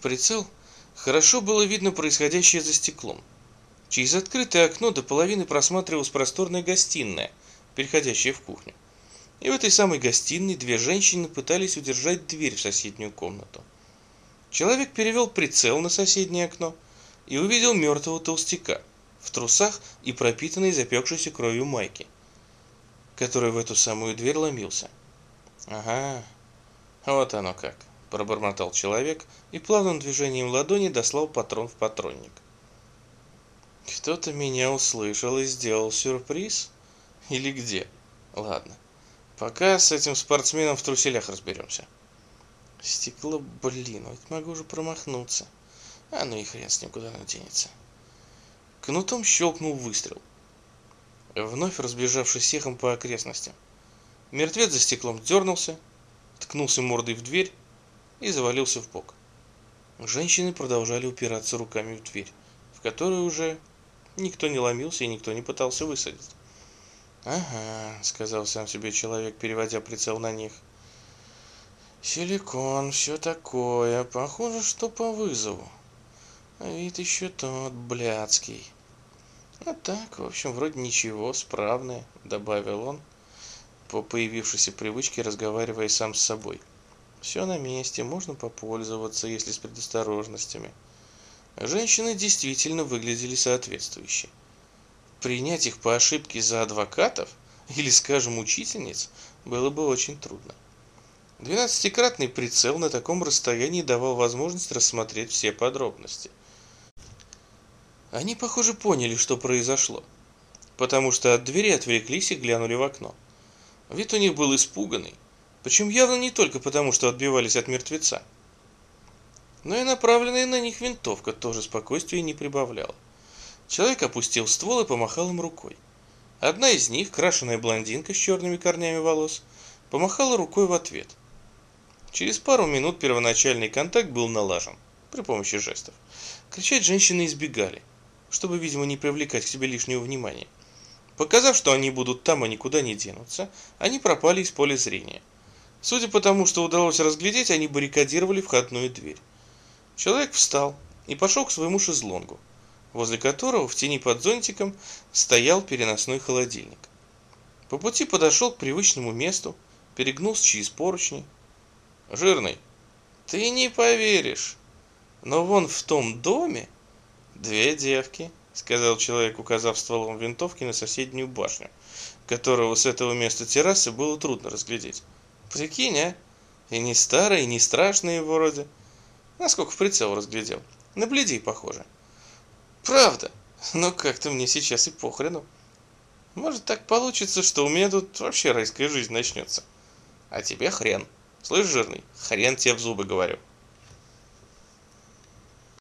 в прицел, хорошо было видно происходящее за стеклом. Через открытое окно до половины просматривалась просторная гостиная, переходящая в кухню. И в этой самой гостиной две женщины пытались удержать дверь в соседнюю комнату. Человек перевел прицел на соседнее окно и увидел мертвого толстяка в трусах и пропитанной запекшейся кровью майки, который в эту самую дверь ломился. «Ага, вот оно как», – пробормотал человек и плавным движением ладони дослал патрон в патронник. «Кто-то меня услышал и сделал сюрприз? Или где? Ладно, пока с этим спортсменом в труселях разберемся». Стекло, блин, ведь могу уже промахнуться. А ну и хрен с ним, куда оно денется. Кнутом щелкнул выстрел. Вновь разбежавшись эхом по окрестностям. Мертвец за стеклом дернулся, ткнулся мордой в дверь и завалился в бок. Женщины продолжали упираться руками в дверь, в которую уже никто не ломился и никто не пытался высадить. «Ага», — сказал сам себе человек, переводя прицел на них. «Силикон, все такое. Похоже, что по вызову. А вид еще тот, блядский». «А так, в общем, вроде ничего, справное», — добавил он, по появившейся привычке разговаривая сам с собой. «Все на месте, можно попользоваться, если с предосторожностями». Женщины действительно выглядели соответствующе. Принять их по ошибке за адвокатов или, скажем, учительниц было бы очень трудно. Двенадцатикратный прицел на таком расстоянии давал возможность рассмотреть все подробности. Они, похоже, поняли, что произошло, потому что от двери отвлеклись и глянули в окно. Вид у них был испуганный, причем явно не только потому, что отбивались от мертвеца. Но и направленная на них винтовка тоже спокойствия не прибавляла. Человек опустил ствол и помахал им рукой. Одна из них, крашеная блондинка с черными корнями волос, помахала рукой в ответ. Через пару минут первоначальный контакт был налажен при помощи жестов. Кричать женщины избегали чтобы, видимо, не привлекать к себе лишнего внимания. Показав, что они будут там и никуда не денутся, они пропали из поля зрения. Судя по тому, что удалось разглядеть, они баррикадировали входную дверь. Человек встал и пошел к своему шезлонгу, возле которого в тени под зонтиком стоял переносной холодильник. По пути подошел к привычному месту, перегнулся через поручни. «Жирный, ты не поверишь, но вон в том доме «Две девки», — сказал человек, указав стволом винтовки на соседнюю башню, которого с этого места террасы было трудно разглядеть. «Прикинь, а? И не старые, и не страшные вроде. Насколько в прицел разглядел. На бледей похоже». «Правда? Но как-то мне сейчас и похрену. Может так получится, что у меня тут вообще райская жизнь начнется. А тебе хрен. Слышь, жирный, хрен тебе в зубы говорю».